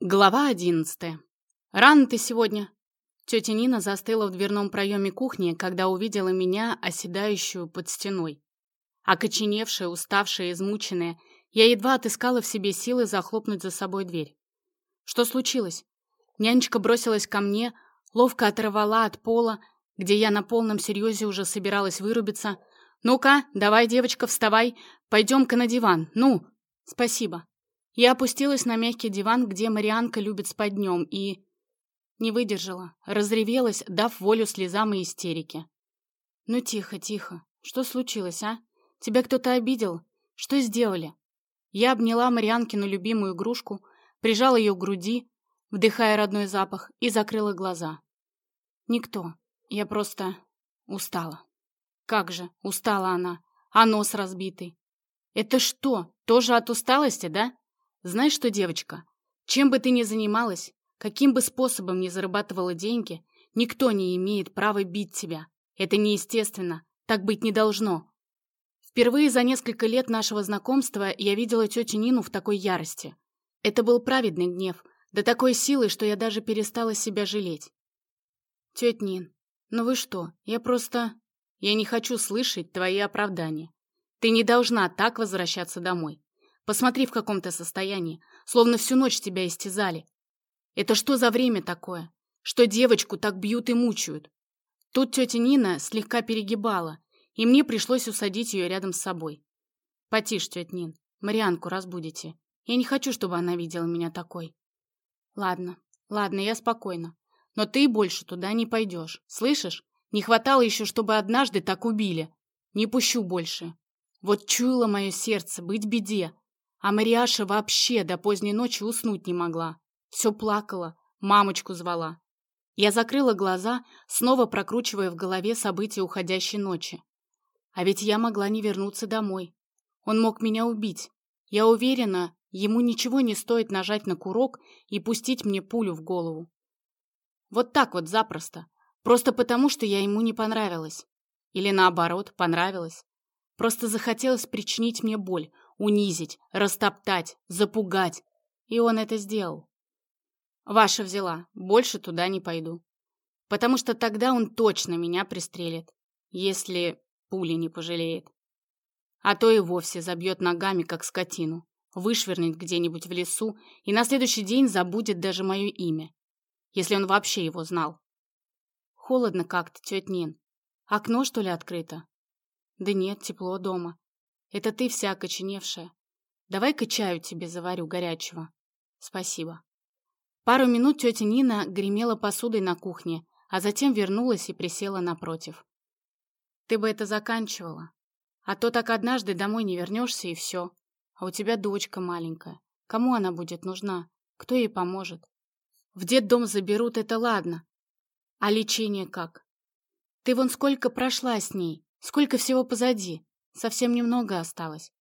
Глава одиннадцатая. «Рано ты сегодня!» Тетя Нина застыла в дверном проеме кухни, когда увидела меня, оседающую под стеной. Окоченевшая, уставшая, измученная, я едва отыскала в себе силы захлопнуть за собой дверь. Что случилось? Нянечка бросилась ко мне, ловко оторвала от пола, где я на полном серьезе уже собиралась вырубиться. «Ну-ка, давай, девочка, вставай, пойдем-ка на диван, ну!» «Спасибо», я опустилась на мягкий диван, где Марианка любит спать днем, и... Не выдержала, разревелась, дав волю слезам и истерике. «Ну тихо, тихо. Что случилось, а? Тебя кто-то обидел? Что сделали?» Я обняла Марианкину любимую игрушку, прижала ее к груди, вдыхая родной запах, и закрыла глаза. «Никто. Я просто устала». «Как же, устала она, а нос разбитый». «Это что, тоже от усталости, да?» Знаешь что, девочка, чем бы ты ни занималась, каким бы способом ни зарабатывала деньги, никто не имеет права бить тебя. Это неестественно, так быть не должно. Впервые за несколько лет нашего знакомства я видела тетю Нину в такой ярости. Это был праведный гнев, до такой силы, что я даже перестала себя жалеть. Тетя Нин, ну вы что, я просто... Я не хочу слышать твои оправдания. Ты не должна так возвращаться домой. Посмотри, в каком то состоянии, словно всю ночь тебя истязали. Это что за время такое, что девочку так бьют и мучают? Тут тетя Нина слегка перегибала, и мне пришлось усадить ее рядом с собой. Потише, тетя Нин, Марианку разбудите. Я не хочу, чтобы она видела меня такой. Ладно, ладно, я спокойна. Но ты больше туда не пойдешь, слышишь? Не хватало еще, чтобы однажды так убили. Не пущу больше. Вот чуяло мое сердце быть беде, а Мариаша вообще до поздней ночи уснуть не могла. Все плакала, мамочку звала. Я закрыла глаза, снова прокручивая в голове события уходящей ночи. А ведь я могла не вернуться домой. Он мог меня убить. Я уверена, ему ничего не стоит нажать на курок и пустить мне пулю в голову. Вот так вот запросто. Просто потому, что я ему не понравилась. Или наоборот, понравилась. Просто захотелось причинить мне боль, унизить, растоптать, запугать. И он это сделал. Ваша взяла, больше туда не пойду. Потому что тогда он точно меня пристрелит, если пули не пожалеет. А то и вовсе забьет ногами, как скотину, вышвырнет где-нибудь в лесу и на следующий день забудет даже мое имя, если он вообще его знал. Холодно как-то, тетя Нин. Окно, что ли, открыто? Да нет, тепло дома. Это ты вся окоченевшая. Давай-ка чаю тебе заварю горячего. Спасибо. Пару минут тетя Нина гремела посудой на кухне, а затем вернулась и присела напротив. Ты бы это заканчивала. А то так однажды домой не вернешься и все. А у тебя дочка маленькая. Кому она будет нужна? Кто ей поможет? В детдом заберут, это ладно. А лечение как? Ты вон сколько прошла с ней, сколько всего позади. Совсем немного осталось.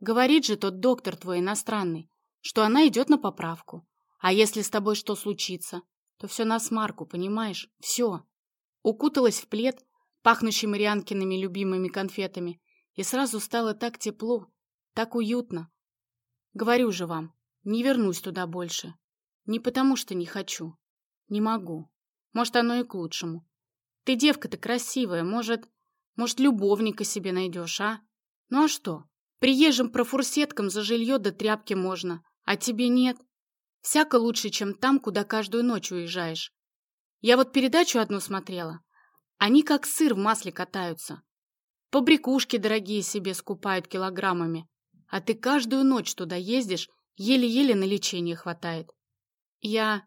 Говорит же тот доктор твой иностранный, что она идет на поправку. А если с тобой что случится, то все на смарку, понимаешь? Все. Укуталась в плед, пахнущий Марианкиными любимыми конфетами, и сразу стало так тепло, так уютно. Говорю же вам, не вернусь туда больше. Не потому, что не хочу. Не могу. Может, оно и к лучшему. Ты девка-то красивая, может, может, любовника себе найдешь, а? Ну а что? Приезжим профурсеткам за жилье до тряпки можно, а тебе нет. Всяко лучше, чем там, куда каждую ночь уезжаешь. Я вот передачу одну смотрела. Они как сыр в масле катаются. Побрякушки дорогие себе скупают килограммами. А ты каждую ночь туда ездишь, еле-еле на лечение хватает. Я...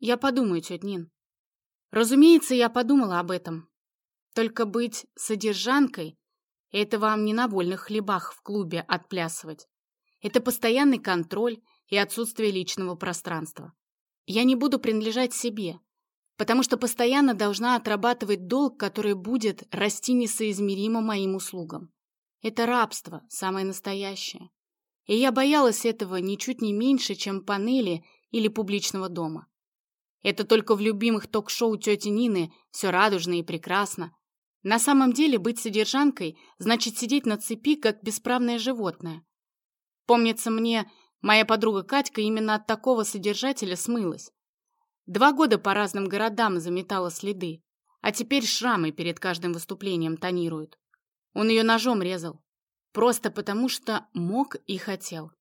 я подумаю, тетя Нин. Разумеется, я подумала об этом. Только быть содержанкой — это вам не на вольных хлебах в клубе отплясывать. Это постоянный контроль и отсутствие личного пространства. Я не буду принадлежать себе, потому что постоянно должна отрабатывать долг, который будет расти несоизмеримо моим услугам. Это рабство, самое настоящее. И я боялась этого ничуть не меньше, чем панели или публичного дома. Это только в любимых ток-шоу тети Нины все радужно и прекрасно, на самом деле быть содержанкой значит сидеть на цепи, как бесправное животное. Помнится мне, Моя подруга Катька именно от такого содержателя смылась. Два года по разным городам заметала следы, а теперь шрамы перед каждым выступлением тонируют. Он ее ножом резал. Просто потому, что мог и хотел.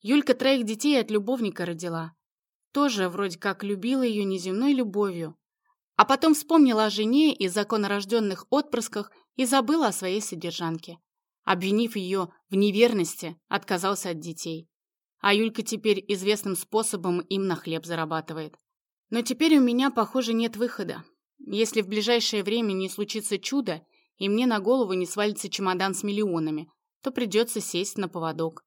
Юлька троих детей от любовника родила. Тоже вроде как любила ее неземной любовью. А потом вспомнила о жене и законорожденных отпрысках и забыла о своей содержанке. Обвинив ее в неверности, отказался от детей. А Юлька теперь известным способом им на хлеб зарабатывает. Но теперь у меня, похоже, нет выхода. Если в ближайшее время не случится чудо, и мне на голову не свалится чемодан с миллионами, то придется сесть на поводок.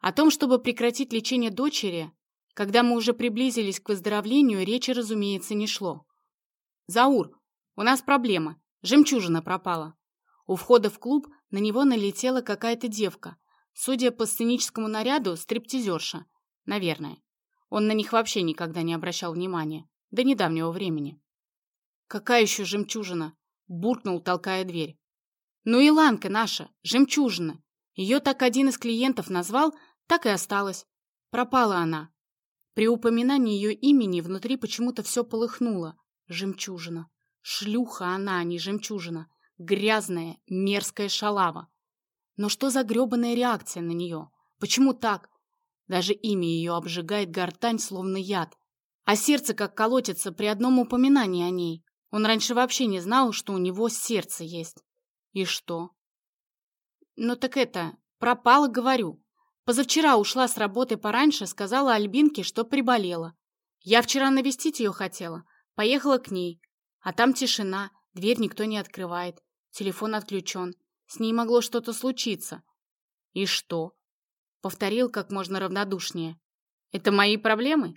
О том, чтобы прекратить лечение дочери, когда мы уже приблизились к выздоровлению, речи, разумеется, не шло. «Заур, у нас проблема. Жемчужина пропала». У входа в клуб на него налетела какая-то девка. Судя по сценическому наряду, стриптизерша. Наверное. Он на них вообще никогда не обращал внимания. До недавнего времени. «Какая еще жемчужина?» буркнул, толкая дверь. «Ну и Ланка наша, жемчужина. Ее так один из клиентов назвал, так и осталась. Пропала она. При упоминании ее имени внутри почему-то все полыхнуло. Жемчужина. Шлюха она, а не жемчужина. Грязная, мерзкая шалава. Но что за гребаная реакция на нее? Почему так? Даже имя ее обжигает гортань, словно яд. А сердце как колотится при одном упоминании о ней. Он раньше вообще не знал, что у него сердце есть. И что? Ну так это, пропала, говорю. Позавчера ушла с работы пораньше, сказала Альбинке, что приболела. Я вчера навестить ее хотела. Поехала к ней. А там тишина, дверь никто не открывает. Телефон отключен. С ней могло что-то случиться. И что? Повторил как можно равнодушнее. Это мои проблемы?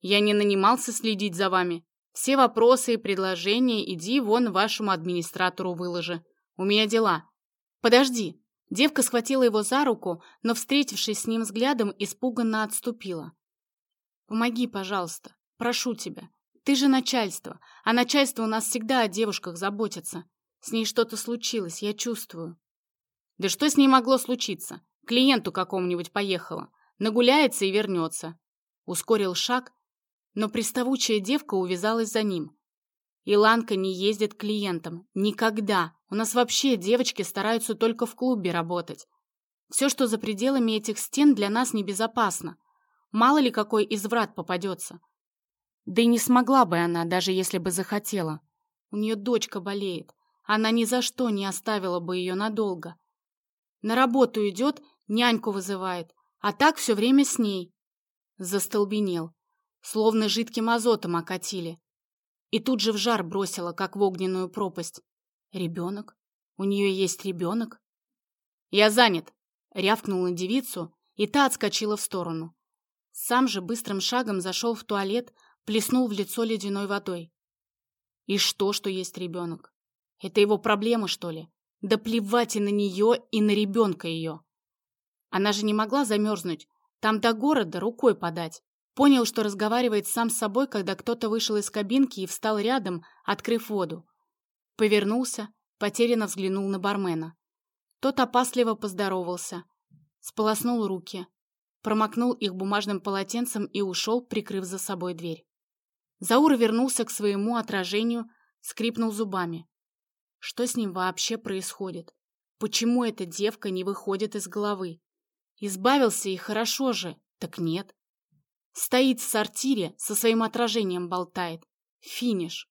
Я не нанимался следить за вами. Все вопросы и предложения иди вон вашему администратору выложи. У меня дела. Подожди. Девка схватила его за руку, но, встретившись с ним взглядом, испуганно отступила. Помоги, пожалуйста. Прошу тебя. Ты же начальство, а начальство у нас всегда о девушках заботится. С ней что-то случилось, я чувствую. Да что с ней могло случиться? Клиенту какому-нибудь поехала. Нагуляется и вернется. Ускорил шаг, но приставучая девка увязалась за ним. Иланка не ездит к клиентам. Никогда. У нас вообще девочки стараются только в клубе работать. Все, что за пределами этих стен, для нас небезопасно. Мало ли какой изврат попадется. Да и не смогла бы она, даже если бы захотела. У нее дочка болеет. Она ни за что не оставила бы ее надолго. На работу идет, няньку вызывает, а так все время с ней. Застолбенел словно жидким азотом окатили. И тут же в жар бросила, как в огненную пропасть. Ребенок? У нее есть ребенок? Я занят, рявкнул на девицу, и та отскочила в сторону. Сам же быстрым шагом зашел в туалет, плеснул в лицо ледяной водой. И что, что есть ребенок? Это его проблема, что ли? Да плевать и на нее, и на ребенка ее. Она же не могла замерзнуть, там до города рукой подать. Понял, что разговаривает сам с собой, когда кто-то вышел из кабинки и встал рядом, открыв воду. Повернулся, потерянно взглянул на бармена. Тот опасливо поздоровался, сполоснул руки, промокнул их бумажным полотенцем и ушел, прикрыв за собой дверь. Заур вернулся к своему отражению, скрипнул зубами. Что с ним вообще происходит? Почему эта девка не выходит из головы? Избавился и хорошо же, так нет. Стоит в сортире, со своим отражением болтает. Финиш.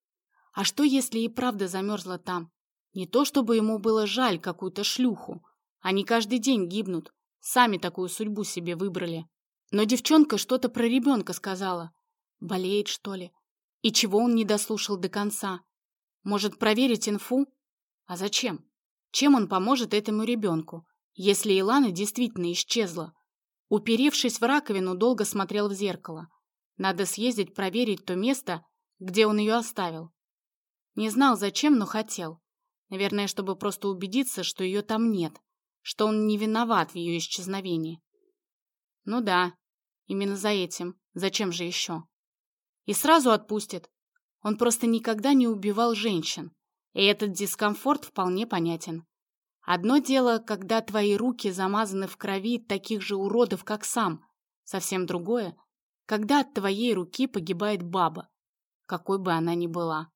А что, если и правда замерзла там? Не то, чтобы ему было жаль какую-то шлюху. Они каждый день гибнут. Сами такую судьбу себе выбрали. Но девчонка что-то про ребенка сказала. Болеет, что ли? И чего он не дослушал до конца? Может, проверить инфу? А зачем? Чем он поможет этому ребенку, если Илана действительно исчезла? Уперевшись в раковину, долго смотрел в зеркало. Надо съездить проверить то место, где он ее оставил. Не знал зачем, но хотел. Наверное, чтобы просто убедиться, что ее там нет, что он не виноват в ее исчезновении. Ну да, именно за этим. Зачем же еще? И сразу отпустит. Он просто никогда не убивал женщин, и этот дискомфорт вполне понятен. Одно дело, когда твои руки замазаны в крови таких же уродов, как сам. Совсем другое, когда от твоей руки погибает баба, какой бы она ни была.